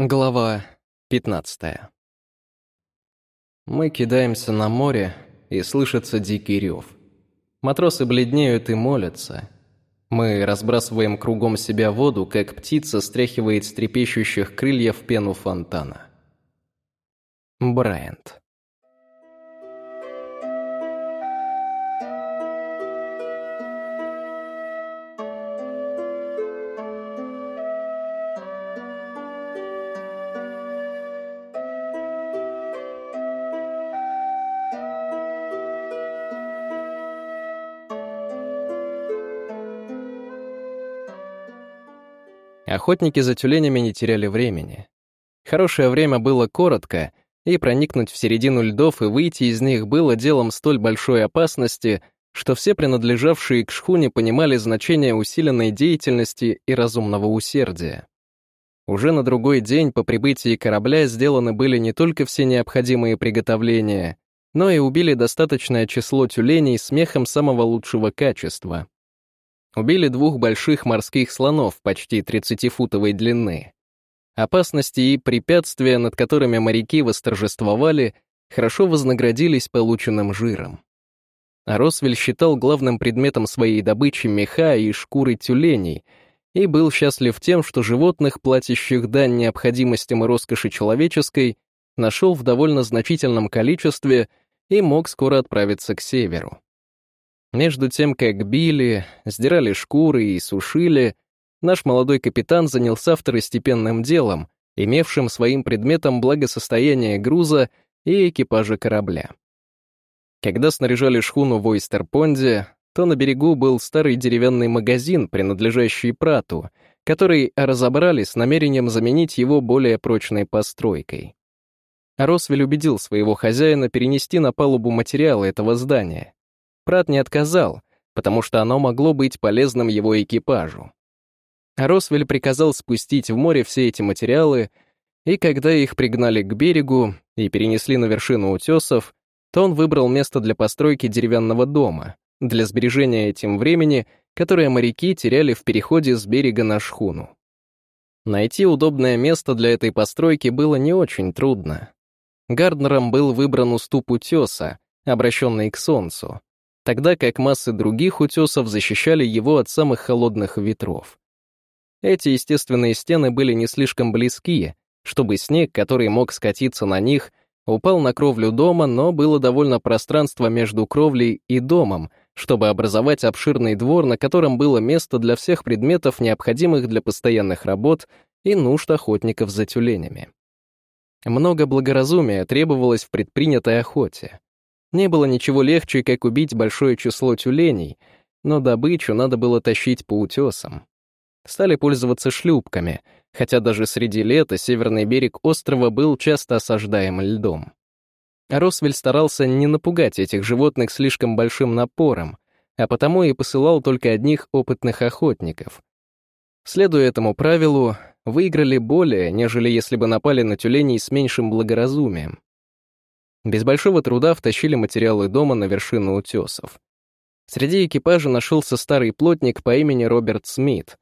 Глава 15 Мы кидаемся на море, и слышится дикий рев. Матросы бледнеют и молятся. Мы разбрасываем кругом себя воду, как птица стряхивает с трепещущих крыльев пену фонтана. Брайант. Охотники за тюленями не теряли времени. Хорошее время было коротко, и проникнуть в середину льдов и выйти из них было делом столь большой опасности, что все принадлежавшие к шхуне понимали значение усиленной деятельности и разумного усердия. Уже на другой день по прибытии корабля сделаны были не только все необходимые приготовления, но и убили достаточное число тюленей смехом самого лучшего качества. Убили двух больших морских слонов почти 30-футовой длины. Опасности и препятствия, над которыми моряки восторжествовали, хорошо вознаградились полученным жиром. А Росвель считал главным предметом своей добычи меха и шкуры тюленей и был счастлив тем, что животных, платящих дань необходимостям и роскоши человеческой, нашел в довольно значительном количестве и мог скоро отправиться к северу. Между тем, как били, сдирали шкуры и сушили, наш молодой капитан занялся второстепенным делом, имевшим своим предметом благосостояние груза и экипажа корабля. Когда снаряжали шхуну в Ойстерпонде, то на берегу был старый деревянный магазин, принадлежащий Прату, который разобрали с намерением заменить его более прочной постройкой. Росвель убедил своего хозяина перенести на палубу материалы этого здания, Прат не отказал, потому что оно могло быть полезным его экипажу. Росвель приказал спустить в море все эти материалы, и когда их пригнали к берегу и перенесли на вершину утесов, то он выбрал место для постройки деревянного дома, для сбережения этим времени, которое моряки теряли в переходе с берега на шхуну. Найти удобное место для этой постройки было не очень трудно. Гарднером был выбран уступ утеса, обращенный к солнцу, тогда как массы других утесов защищали его от самых холодных ветров. Эти естественные стены были не слишком близкие, чтобы снег, который мог скатиться на них, упал на кровлю дома, но было довольно пространства между кровлей и домом, чтобы образовать обширный двор, на котором было место для всех предметов, необходимых для постоянных работ и нужд охотников за тюленями. Много благоразумия требовалось в предпринятой охоте. Не было ничего легче, как убить большое число тюленей, но добычу надо было тащить по утесам. Стали пользоваться шлюпками, хотя даже среди лета северный берег острова был часто осаждаем льдом. Росвель старался не напугать этих животных слишком большим напором, а потому и посылал только одних опытных охотников. Следуя этому правилу, выиграли более, нежели если бы напали на тюленей с меньшим благоразумием. Без большого труда втащили материалы дома на вершину утесов. Среди экипажа нашелся старый плотник по имени Роберт Смит.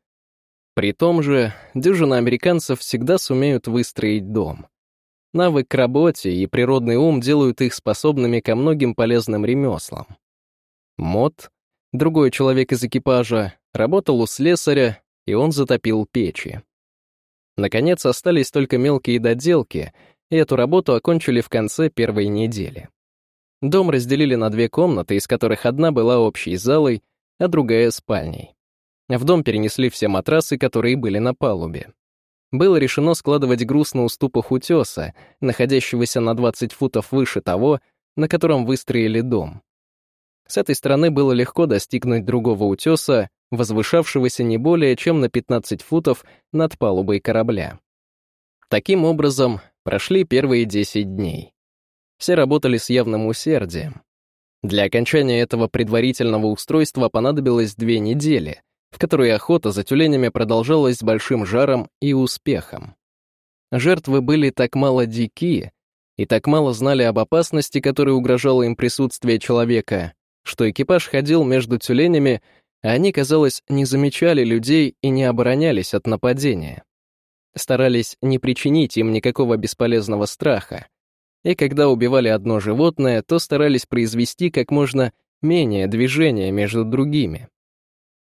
При том же, дюжина американцев всегда сумеют выстроить дом. Навык к работе и природный ум делают их способными ко многим полезным ремеслам. Мот, другой человек из экипажа, работал у слесаря, и он затопил печи. Наконец, остались только мелкие доделки — и эту работу окончили в конце первой недели. Дом разделили на две комнаты, из которых одна была общей залой, а другая — спальней. В дом перенесли все матрасы, которые были на палубе. Было решено складывать груз на уступах утеса, находящегося на 20 футов выше того, на котором выстроили дом. С этой стороны было легко достигнуть другого утеса, возвышавшегося не более чем на 15 футов над палубой корабля. Таким образом, Прошли первые 10 дней. Все работали с явным усердием. Для окончания этого предварительного устройства понадобилось две недели, в которые охота за тюленями продолжалась с большим жаром и успехом. Жертвы были так мало дикие и так мало знали об опасности, которая угрожала им присутствие человека, что экипаж ходил между тюленями, а они, казалось, не замечали людей и не оборонялись от нападения. Старались не причинить им никакого бесполезного страха, и когда убивали одно животное, то старались произвести как можно менее движения между другими.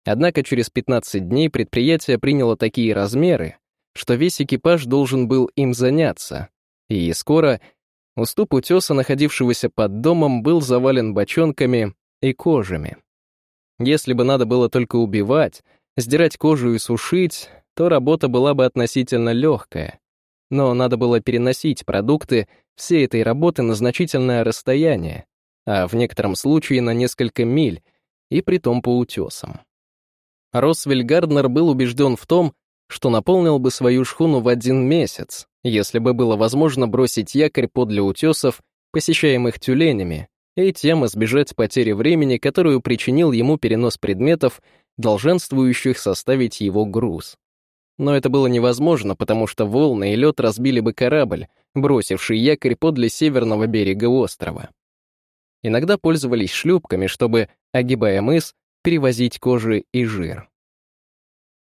Однако через 15 дней предприятие приняло такие размеры, что весь экипаж должен был им заняться, и скоро уступ утеса, находившегося под домом, был завален бочонками и кожами. Если бы надо было только убивать, сдирать кожу и сушить, то работа была бы относительно легкая. Но надо было переносить продукты всей этой работы на значительное расстояние, а в некотором случае на несколько миль, и притом по утесам. Росвель Гарднер был убежден в том, что наполнил бы свою шхуну в один месяц, если бы было возможно бросить якорь подле утесов, посещаемых тюленями, и тем избежать потери времени, которую причинил ему перенос предметов, долженствующих составить его груз. Но это было невозможно, потому что волны и лед разбили бы корабль, бросивший якорь подле северного берега острова. Иногда пользовались шлюпками, чтобы, огибая мыс, перевозить кожи и жир.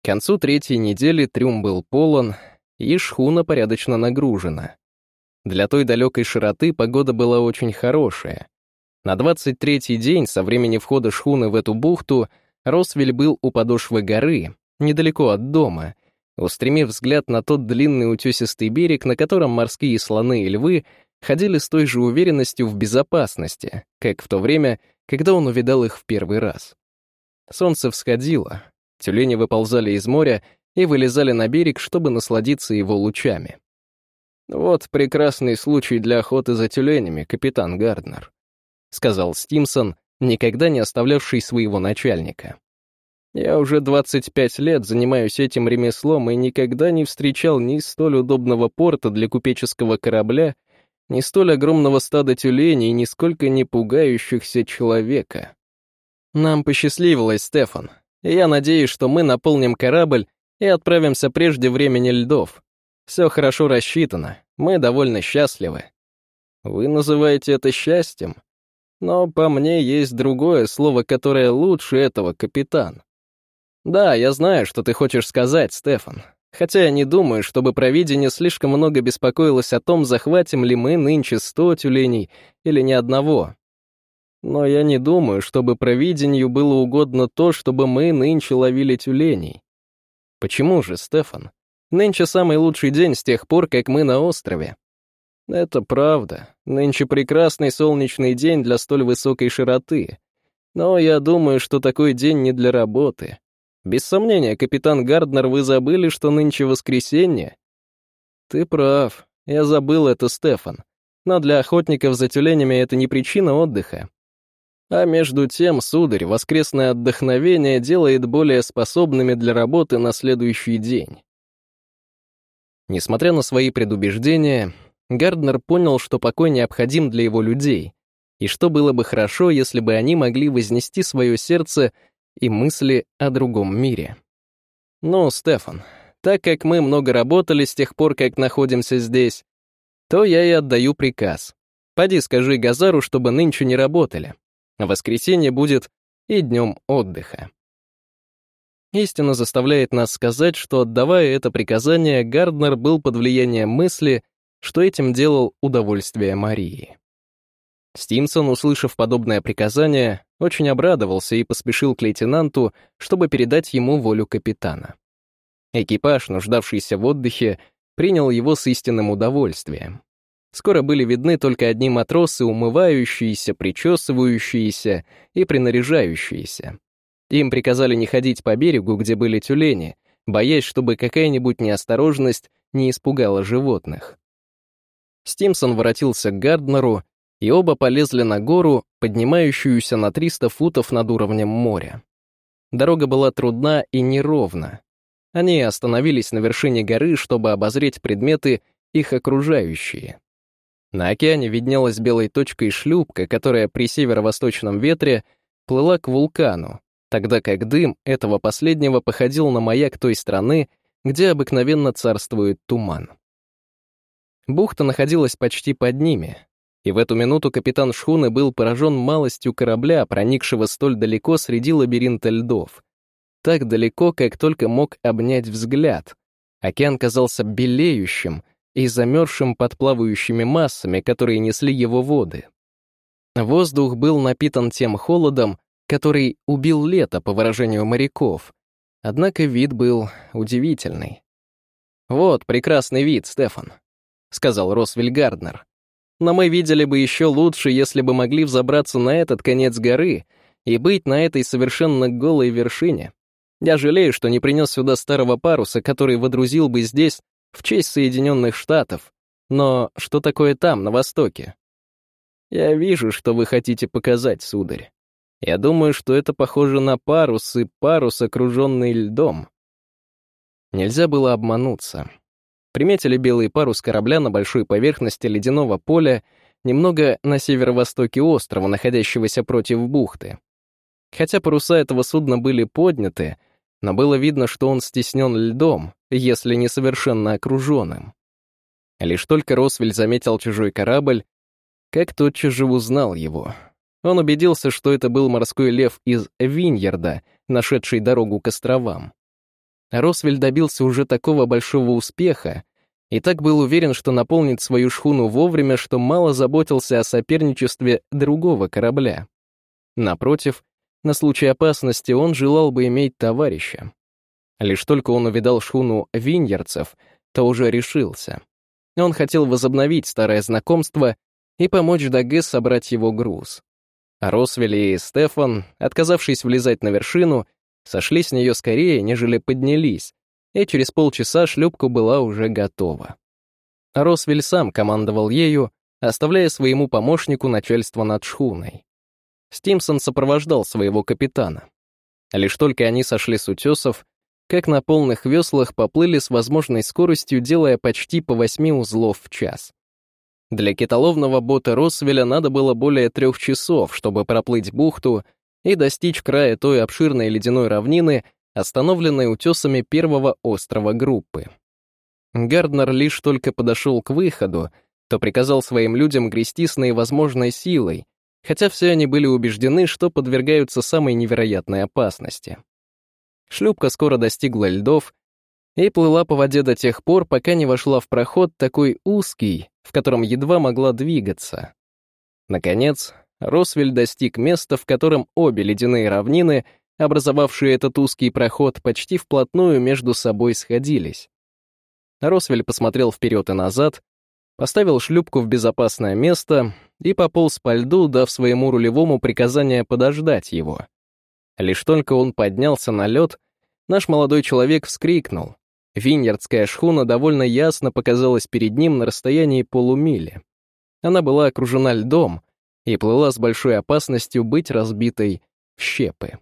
К концу третьей недели трюм был полон, и шхуна порядочно нагружена. Для той далекой широты погода была очень хорошая. На 23-й день со времени входа шхуны в эту бухту Росвель был у подошвы горы, недалеко от дома, устремив взгляд на тот длинный утесистый берег, на котором морские слоны и львы ходили с той же уверенностью в безопасности, как в то время, когда он увидал их в первый раз. Солнце всходило, тюлени выползали из моря и вылезали на берег, чтобы насладиться его лучами. «Вот прекрасный случай для охоты за тюленями, капитан Гарднер», сказал Стимсон, никогда не оставлявший своего начальника. «Я уже 25 лет занимаюсь этим ремеслом и никогда не встречал ни столь удобного порта для купеческого корабля, ни столь огромного стада тюленей, нисколько не пугающихся человека. Нам посчастливилось, Стефан, и я надеюсь, что мы наполним корабль и отправимся прежде времени льдов. Все хорошо рассчитано, мы довольно счастливы. Вы называете это счастьем? Но по мне есть другое слово, которое лучше этого, капитан. Да, я знаю, что ты хочешь сказать, Стефан. Хотя я не думаю, чтобы провидение слишком много беспокоилось о том, захватим ли мы нынче сто тюленей или ни одного. Но я не думаю, чтобы провидению было угодно то, чтобы мы нынче ловили тюленей. Почему же, Стефан? Нынче самый лучший день с тех пор, как мы на острове. Это правда. Нынче прекрасный солнечный день для столь высокой широты. Но я думаю, что такой день не для работы. Без сомнения, капитан Гарднер, вы забыли, что нынче воскресенье? Ты прав. Я забыл это, Стефан. Но для охотников за тюленями это не причина отдыха. А между тем, сударь, воскресное отдохновение делает более способными для работы на следующий день. Несмотря на свои предубеждения, Гарднер понял, что покой необходим для его людей, и что было бы хорошо, если бы они могли вознести свое сердце и мысли о другом мире. «Ну, Стефан, так как мы много работали с тех пор, как находимся здесь, то я и отдаю приказ. Поди скажи Газару, чтобы нынче не работали. Воскресенье будет и днем отдыха». Истина заставляет нас сказать, что, отдавая это приказание, Гарднер был под влиянием мысли, что этим делал удовольствие Марии. Стимсон, услышав подобное приказание, очень обрадовался и поспешил к лейтенанту, чтобы передать ему волю капитана. Экипаж, нуждавшийся в отдыхе, принял его с истинным удовольствием. Скоро были видны только одни матросы, умывающиеся, причесывающиеся и принаряжающиеся. Им приказали не ходить по берегу, где были тюлени, боясь, чтобы какая-нибудь неосторожность не испугала животных. Стимсон воротился к Гарднеру, и оба полезли на гору, поднимающуюся на 300 футов над уровнем моря. Дорога была трудна и неровна. Они остановились на вершине горы, чтобы обозреть предметы, их окружающие. На океане виднелась белой точкой шлюпка, которая при северо-восточном ветре плыла к вулкану, тогда как дым этого последнего походил на маяк той страны, где обыкновенно царствует туман. Бухта находилась почти под ними, и в эту минуту капитан шхуны был поражен малостью корабля, проникшего столь далеко среди лабиринта льдов. Так далеко, как только мог обнять взгляд, Океан казался белеющим и замерзшим под плавающими массами, которые несли его воды. Воздух был напитан тем холодом, который убил лето, по выражению моряков. Однако вид был удивительный. «Вот прекрасный вид, Стефан», — сказал Росвель Гарднер. «Но мы видели бы еще лучше, если бы могли взобраться на этот конец горы и быть на этой совершенно голой вершине. Я жалею, что не принес сюда старого паруса, который водрузил бы здесь в честь Соединенных Штатов. Но что такое там, на востоке? Я вижу, что вы хотите показать, сударь. Я думаю, что это похоже на парус, и парус, окруженный льдом. Нельзя было обмануться. Приметили белый парус корабля на большой поверхности ледяного поля, немного на северо-востоке острова, находящегося против бухты. Хотя паруса этого судна были подняты, но было видно, что он стеснен льдом, если не совершенно окруженным. Лишь только Росвель заметил чужой корабль, как тотчас же узнал его. Он убедился, что это был морской лев из Виньерда, нашедший дорогу к островам. Росвель добился уже такого большого успеха и так был уверен, что наполнит свою шхуну вовремя, что мало заботился о соперничестве другого корабля. Напротив, на случай опасности он желал бы иметь товарища. Лишь только он увидал шхуну виньерцев, то уже решился. Он хотел возобновить старое знакомство и помочь Даге собрать его груз. Росвель и Стефан, отказавшись влезать на вершину, Сошли с нее скорее, нежели поднялись, и через полчаса шлюпка была уже готова. Росвель сам командовал ею, оставляя своему помощнику начальство над шхуной. Стимсон сопровождал своего капитана. Лишь только они сошли с утесов, как на полных веслах поплыли с возможной скоростью, делая почти по восьми узлов в час. Для китоловного бота Росвеля надо было более трех часов, чтобы проплыть бухту и достичь края той обширной ледяной равнины, остановленной утесами первого острова группы. Гарднер лишь только подошел к выходу, то приказал своим людям грести с наивозможной силой, хотя все они были убеждены, что подвергаются самой невероятной опасности. Шлюпка скоро достигла льдов и плыла по воде до тех пор, пока не вошла в проход такой узкий, в котором едва могла двигаться. Наконец, Росвель достиг места, в котором обе ледяные равнины, образовавшие этот узкий проход, почти вплотную между собой сходились. Росвель посмотрел вперед и назад, поставил шлюпку в безопасное место и пополз по льду, дав своему рулевому приказание подождать его. Лишь только он поднялся на лед, наш молодой человек вскрикнул. Виньердская шхуна довольно ясно показалась перед ним на расстоянии полумили. Она была окружена льдом, и плыла с большой опасностью быть разбитой в щепы.